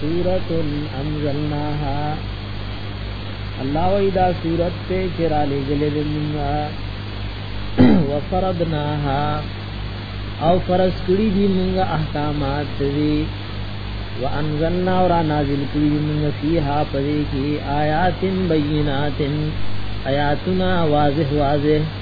سورت انزلناها الله وی دا سورت ته چرا لګلې دنیا وفرضناها او فرض کړی دی موږ احکامات دی وانزلنا اور نازل کړی دی موږ فیها پدې کې آیات بینات آیاتنا واضح واضح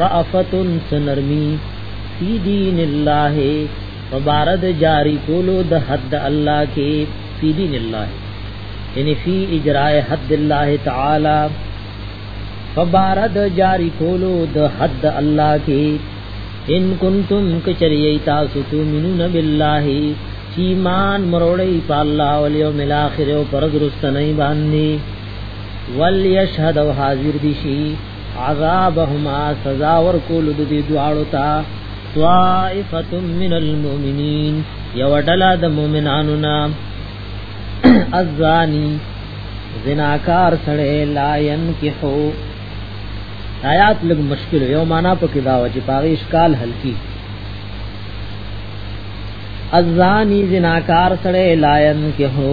رأفتن سنرمی فی دین الله فبارد جاری کولو د حد الله کې فی دین الله یعنی فی اجراء حد الله تعالی فبارد جاری کولو د حد الله کې ان کنتم کچری تاسو تؤمنون بالله ایمان مروړی په الله او یوم الاخر او پر درستنی باندې ول یشهد او حاضر دي شي عذابهما سزا ورکول د دې دواړو ته طائفه من المؤمنین یو ډله د مؤمنانو نه الزانی زناکار سره لا ينکحو آیات لګ مشکل یو معنا پکې دا و چې پاره اشکال حل کی الزانی زناکار سره لا ينکحو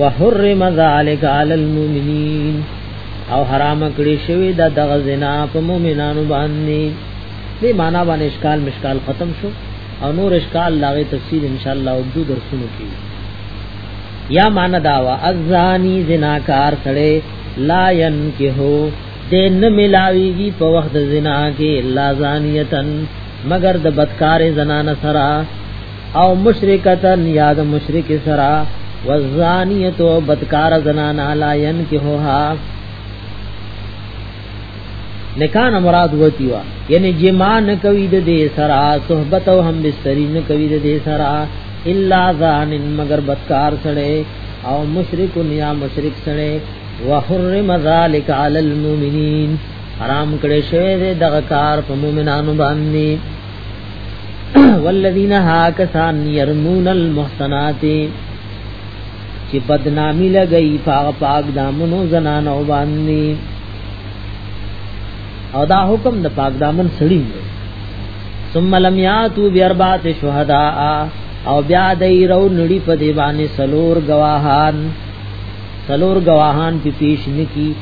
وحرم ذلك على المؤمنين او حرام کړی شوی دا دغه زنا په مؤمنانو باندې دې معنا باندې اشکال مشکال ختم شو او نور اشکال لاغه تفصیل ان شاء الله او دو درسونو کې یا معنا دا وا ازانی زناکار سره لا ينکهو دې نه ملاويږي په وخت زنا کې لا زانیتن مگر د بدکار زنانه سره او مشرکتن یاد مشرک سرا والزانیت و بدکار زنانا لا ینکهوها نکان مراد وتی وا یعنی جما نه کوي د دې سرا صحبت او هم بستری نه کوي د دې سرا الا ذان مگر بدکار سره او مشرک یا مشرک سره وحرم ذلک علی المؤمنین حرام کړي شوی دغه کار په مؤمنانو باندې والذین هاکسان یرمون المحسنات چې بدنامی لګئی پاک پاک دامنو زنانو باندې او دا حکم د پاک دامن سړی ثم لم یاتو بیربات شهداء او بیا دای رو نړی په دی باندې سلور گواهان سلور گواهان په پیش نکی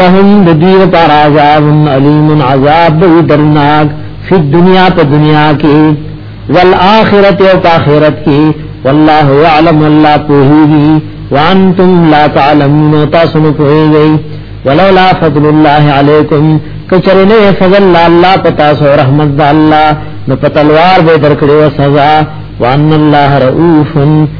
لهم د دوی پر عذاب علیم عذاب وی درناک فی دنیا په دنیا کې والآخرت او آخرت کې والله يعلم الله پوهیږي وانتم لا تعلمون تاسو نه پوهیږئ ولولا فضل الله علیکم کچرنه فضل الله پتا سو رحمت د الله نو پتلوار به درکړو سزا وان الله رؤوف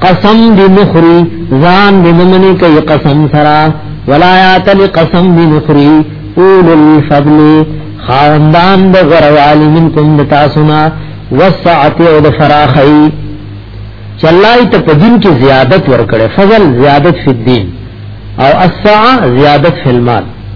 قسم دی نخری زان دی نمنی کئی قسم سرا ولا یاتل قسم دی نخری اول الفضل خاندان د غروالی منکم د تاسونا وسعت او د فراخی چلای ته په دین کې زیادت ورکړي فضل زیادت فی الدین او السعه زیادت فی المال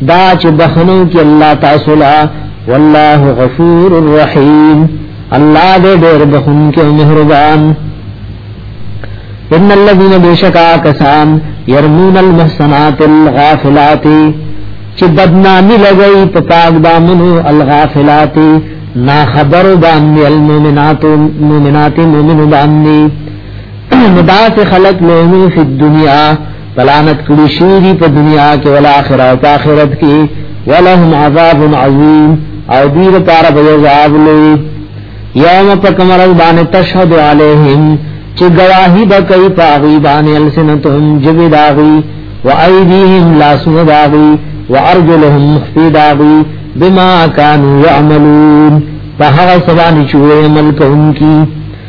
دا چې بخنو کې الله تاسو لا والله غفور الرحیم الله دې ډېر بخون کې مهربان ان الذين بشکا کسان يرمون المحصنات الغافلات چې بدنامي لګي په پاک دامنو الغافلات نا خبر باندې المؤمنات مؤمنات مؤمنو باندې مداس خلق له په دنیا سلامت کړي شي دي په دنیا کې ول اخر او اخرت کې ولهم عذاب عظیم او دې لپاره به عذاب لوی یوم پکمر باندې تشهد علیهم چې گواہی به کوي په غی باندې السنتهم جبی داغي و ایدیهم لاسو داغي و ارجلهم خفی داغي بما كانوا يعملون په هغه سبا چې عمل کوونکی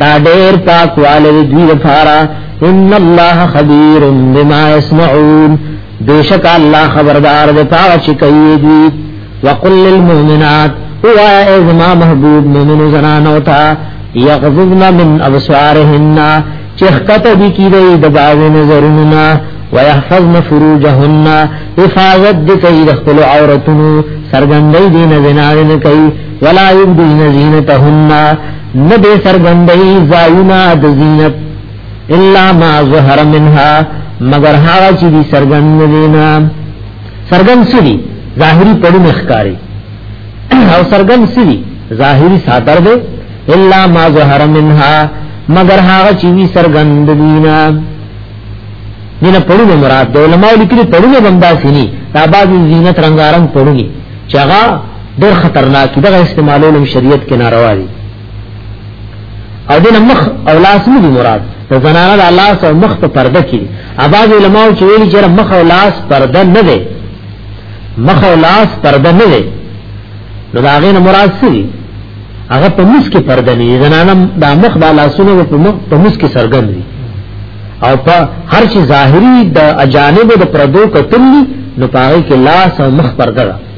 دا ډیر پاک والے دوی لپاره ان الله خبير بما يسمعون بیشک الله خبردار دی پاو چې کوي دی وقل للمؤمنات او اے زما محبوب مومن زنانو ته یغضبن من ابصارهن چخکت دی کی دی د باز نظرنا ويحفظن فروجهن حفاظت دی کوي د خپل عورتونو سرګندۍ دین زنا نه کوي ولا یبدین زینتهن نبی سرګندئی زاینا د زینت الا ما ظهر منها مگر هغه چې دی سرګند دینا سرګند سری ظاهری پړو مخکاری او سرګند سری ظاهری ساتر دی الا ما ظهر منها مگر هغه چې وی سرګند دینا دینه پړو مراد د علماء لیکلي پړو بندا سینی دا بعضی زینت رنگارنګ پړو چغا ډېر خطرناک دي دغه استعمالول هم شریعت کې ناروا دي او دنه مخ او لاس نه دي مراد د زنانه د لاس او مخ په پرده کې اباظ علماء چې ویلي چې مخ او لاس پرده نه ده مخ او لاس پرده نه ده نو دا غینه مراد څه دي هغه په مس کې پرده نه زنانه د مخ د لاسونو په مخ په مس کې سرګند دي او په هر شي ظاهري د اجانب د پردو کتلی نو پاره کې لاس او مخ پرده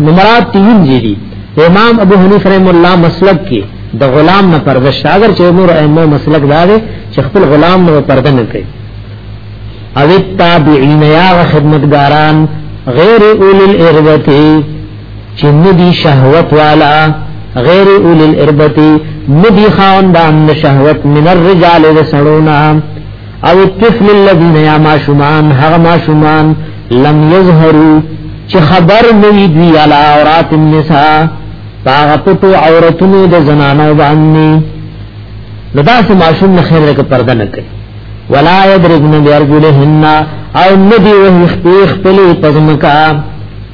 نمرات تین جی دی امام ابو حنیف رحم الله مسلک کې د غلام نه پرده شاګر چې نور ائمه مسلک دا دی چې خپل غلام نه پرده نه کوي او التابعین یا خدمتګاران غیر اول الاربتی چې ندی شهوت والا غیر اول الاربتی ندی خاوندان شهوت من الرجال رسولنا او الطفل الذين يا ماشومان هغه ماشومان لم يظهروا چې خبر نوی دی علی عورات النساء هغه پټو عورتونو د زنانو باندې نو دا سه ماشوم نه خیر لکه پرده نه کوي ولا يدربن بارجلهن او ندی وه خپل خپل پزمکا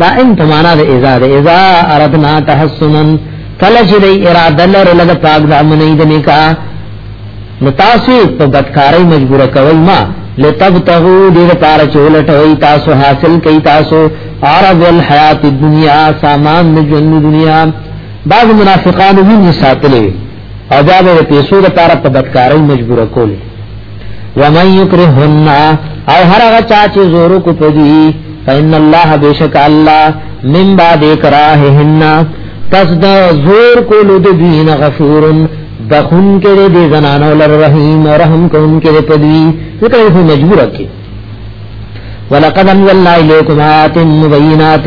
دا ان په معنا د اذا د اذا اردنا تحسنا کله چې دی اراده لري لږ پاک د امنې د نکاح نو تاسو په بدکارۍ مجبور کوي ما لتبتغو دې لپاره چې ولټوي تاسو حاصل کوي تاسو عرض الحیات الدنیا سامان د ژوند دنیا بعض منافقان ویني ساتلې او دا به پیسو د پاره په بدکارۍ مجبور کول ومن یکرهن او هر هغه چا چې زورو کو پدی فإن الله بشک الله من بعد اکراههن پس دا زور کول د دین غفور بخون کې دې زنانو لر رحیم رحم کون کې پدی ځکه یې مجبور کړي ولقد انزلنا الیکم آیات مبینات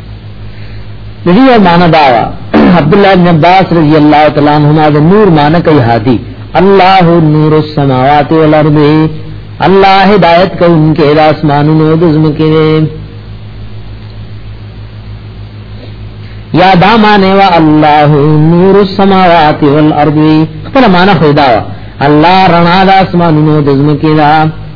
دې یو معنا دا وا عبد الله بن عباس رضی الله تعالی عنہما د نور معنا کوي هادي الله نور السماوات والارض الله هدایت کوونکې د اسمانونو د زمکه یا دا معنی وا الله نور السماوات والارض خپل معنا خدا وا الله رڼا د اسمانونو د زمکه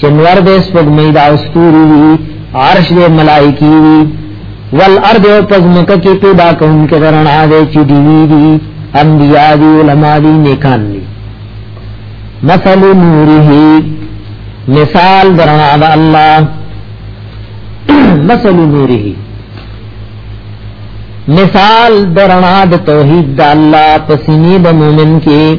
چنور دې سپګمې دا استوري دي عرش دې ملائکی دي والارض او پزمک کې پیدا کون کې درنا دې چې دی دي انبیاء دي علما دي نیکان دي مثل نوره مثال درنا دا الله مثل نوره مثال درنا د توحید د الله پسینی د مومن کې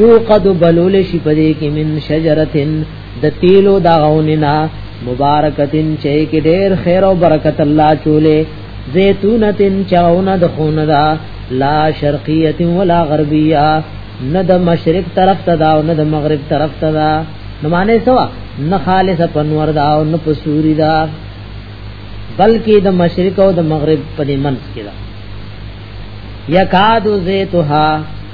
یو قد بلول شي پدې کې من شجرتن د تیلو دا غوننا مبارکتن چې کې ډېر خیر او برکت الله چولې زيتونتن چاونه د خونه دا لا شرقیه ولا غربیه نه د مشرق طرف ته دا او نه د مغرب طرف ته دا نو معنی سوا نه خالص پنور دا او نه پسوري دا بلکې د مشرق او د مغرب په دې منځ کې دا یکادو زیتها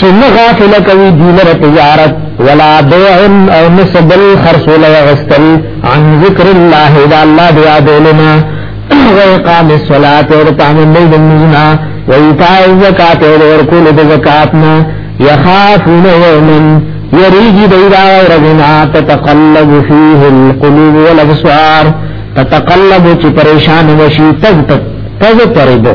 چن غافل کوي دیلر تجارت ولا بيعن او نسبل خرصول وغستل عن ذکر الله دا اللہ دعا دولنا وإقام الصلاة ورطام الليل النزنا وإيطاء الزكاة ورقول بزكاتنا يخافون يوما يريد بيدا ورزنا تتقلب فيه القلوب والأبصار تتقلب چی پریشان وشی تز تز پردو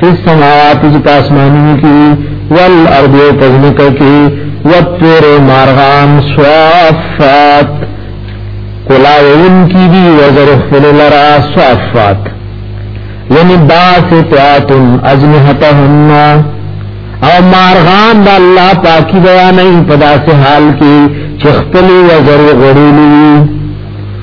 فی السماوات چې په اسمانونو کې والارض او په ځمکه کې والطير مارغان صافات کلاوون کی دی وزر خپل لرا صافات یعنی باسطات اجنحتهن او مارغان د الله پاکي بیان نه په داسې حال کې چې خپل وزر غړولي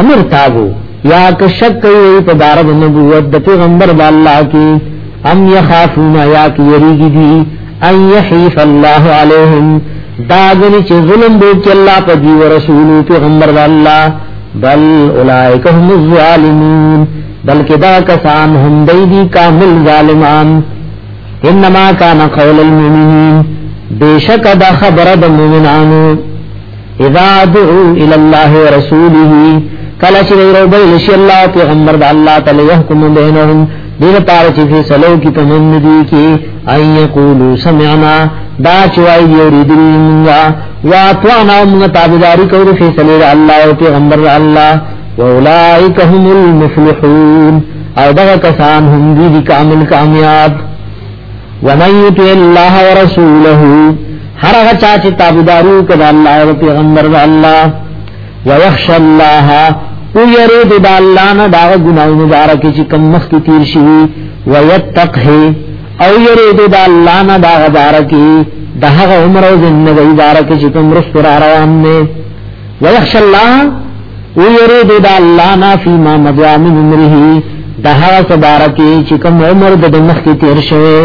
امر تابو یا که شک کوي په بار د نبوت د پیغمبر د الله کې ام یخافون یا کې یریږي دي ان یحیف الله علیهم دا غني چې ظلم به کې الله په دی رسول پیغمبر د الله بل اولائک هم الظالمون بلکې دا کسان هم دی دي کامل ظالمان انما کان قول المؤمنین بیشک دا خبره د مؤمنانو اذا دعو الى الله ورسوله کله چې ورو به لشي الله پیغمبر د الله تعالی يحكم بينهم دغه پاره چې فیصلو کې پمن دي کې اي يقولوا سمعنا دا چوي دی وريدل مونږه وا توانا مونږ تابعداري کوو فیصله د الله او پیغمبر الله واولائک هم المفلحون او دغه کسان هم دي کامل کامیاب ومن یطع الله ورسوله هر هغه چا چې تابعداري کوي الله او پیغمبر د الله ويخش الله او يريد د الله نه دا ګناونه بارکه چې کم مخ کې تیر شي ويتقه او يريد د الله نه دا بارکه دغه عمر او زندګي بارکه چې کم رسول روان نه ويخش الله ويري دي دا الله نا في ما مضى من عمره دها سبارتي چې کوم عمر د مخ کې تیر شوی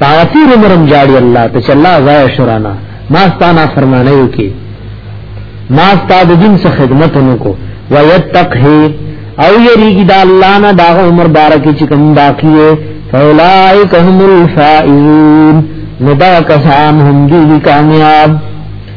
تاثیر عمرم جاړي الله ته چې الله ضایع شرانا ما ستانا فرمانه یو کې ما ستا د دین څخه خدمت نکو ويتقه او یریږي دا الله نه دا عمر بارک چې کوم باقی فاولائک هم الفائزون ندا کسان هم دی کامیاب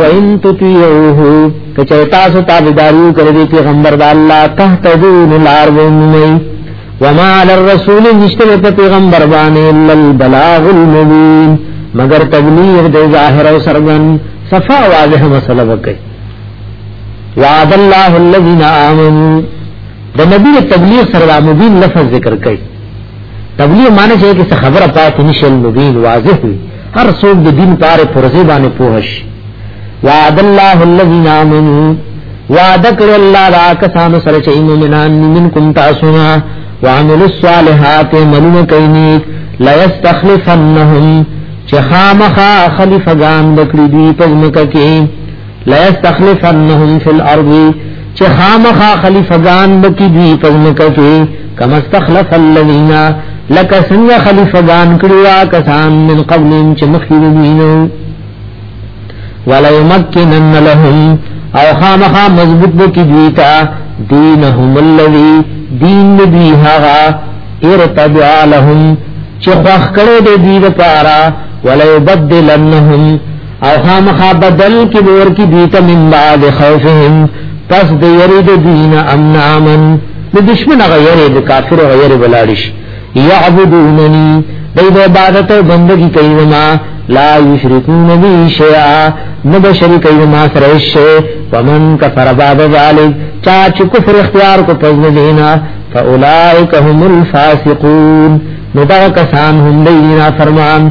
وَإِن تُطِيعُوهُ کچې تاسو تابعداري کوي پیغمبر د الله تهتدو نلار ومني وما على الرسول نشته په پیغمبر باندې الا البلاغ المبين مگر تبلیغ د ظاهر او سرغن صفا واضح مسله وکړي وعد الله الذين آمنوا د نبی تبلیغ سره مبین لفظ ذکر کړي تبلیغ معنی چې کې خبره پاتې نشي مبین واضح وي هر څوک د دین پار پرځې باندې پوهش وعد الله الذين امنوا وعد کړ الله دا کسانو سره چې مومنان منکم تاسو نه وعملوا الصالحات ملون کینیک لا یستخلفنهم چې خامخا خلیفګان دکړي دی په مکه کې لا استخلفنهم فی الارض چې خامخا خلیفگان بکی دوی پزمکه کې کما استخلف الذین لکه څنګه خلیفگان کړوا کسان من قبلهم چې مخکې دوی نو ولا یمکنن لهم او خامخا مضبوط بکی دوی تا دینهم الذی دین دوی هغه ارتدع لهم چې خوخ کړي دې دې لپاره ولا يبدلنهم او خامخا بدل کی بور کی دیتا من بعد خوفهم پس د یری د دین امن امن د دشمن غیری د کافر غیری بلاړش یعبدوننی د عبادت او بندگی کوي ما لا یشرکون بی شیئا نبشری کوي ما سره شی ومن کفر بعد ذلک چا چې کفر اختیار کو پس دینا فاولائک هم الفاسقون نو دا کسان هم دینا فرمان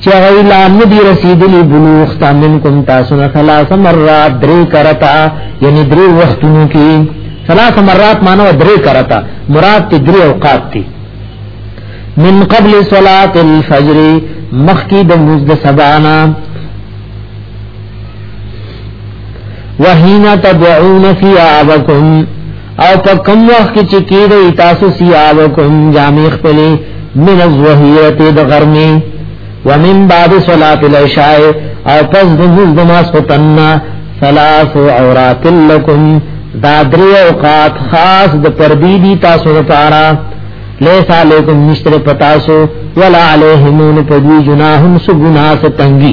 چې هغه لا ندی رسیدلی بلوغ تا منکم تاسو نه ثلاث مرات درې کرتا یعنی درې وختونو کې ثلاث مرات معنی درې کرتا مراد ته درې اوقات دي من قبل صلاه الفجر مخکی د مزد سبانا وحینا تدعون فی آبکم او په کوم وخت کې چې کېږي تاسو سیاب کوم جامع خپلې من الظهیرت د غرمې ومن بعد صلاة العشاء او پس د مز د ماس پتنا ثلاث عورات لكم دا درې اوقات خاص د پردی دي تاسو لپاره لیس علیکم مشتر پتاسو ولا علیہمون پدوی جناہم سو گناہ سے تنگی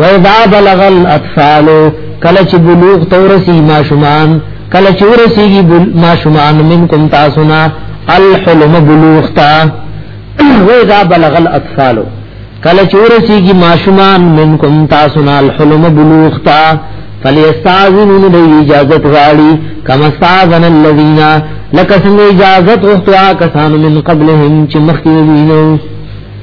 وَإِذَا بَلَغَ الْأَطْفَالُ کله چې بلوغ تورسی ماشومان کله چې ورسیږي ماشومان منکم تاسو نه الحلم بلوغ تا وَإِذَا بَلَغَ الْأَطْفَالُ کله چې ورسیږي ماشومان منکم تاسو نه الحلم بلوغ تا فلیستاذنون دی اجازت غاړي کما استاذن الذین لکه څنګه اجازت وختوا کسان من قبلهم چې مخکې وینو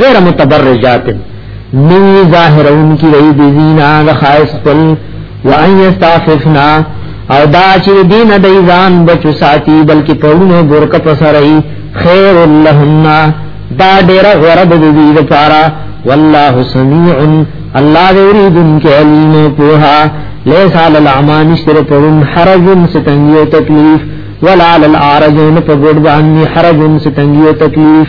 غیر متبرجات نوی ظاهرون کی رئی دیزینا دا خائص پل وان یستعففنا او دا چې دین د ایزان بچو ساتي بلکې پرونو برکه پسرای خیر لهن دا ډیر غره د دې لپاره والله سميع الله دې وريدن کې علیم پوها ليس على الامان شر پرون حرج ستنګي او تکلیف ولا على الارجن په ګډ باندې حرج ستنګي او تکلیف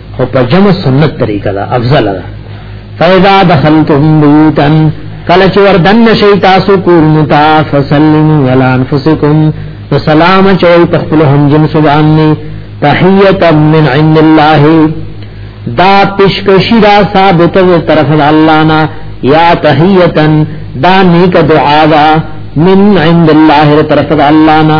خو په جمع سنت طریقه دا افضل ده فاذا دخلتم بيوتا کله چې وردن شي تاسو کورونو ته فسلموا على انفسكم وسلام چوي په خپل هم جن سبحان تحیتا من عند الله دا پیشکشی دا ثابت و طرف الله نا یا تحیتا دا نیک دعا دا من عند الله طرف الله نا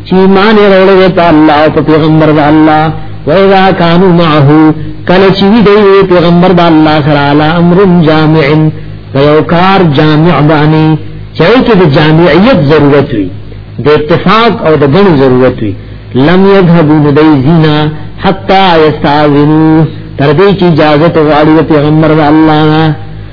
چې ایمان یې راوړی دی په الله او په پیغمبر د الله و اذا كانوا معه کله چې وی دی پیغمبر د الله سره علی امر جامع په یو کار جامع باندې چې کې د جامعیت ضرورت وي د اتفاق او د ګڼو ضرورت وي لم يذهبوا ندی زینا حتا یستاذنو تر دې چې اجازه غواړي پیغمبر د الله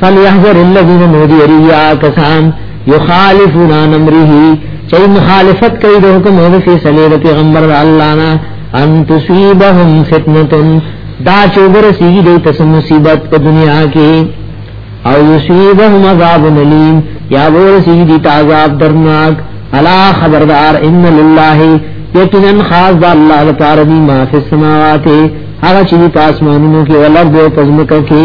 فلیحذر الذین نودی ریا کسان یخالفون عن امره چي مخالفت کوي د حکم او فیصله د پیغمبر الله نه ان تصيبهم فتنه دا چې ورسیږي د تس مصیبت په دنیا کې او یصيبهم عذاب الیم یا ورسیږي د عذاب درناک الا خبردار ان لله یقینا خاص د الله لپاره دی ما فی السماوات هغه چې په اسمانونو کې ولر دې پزمکه کې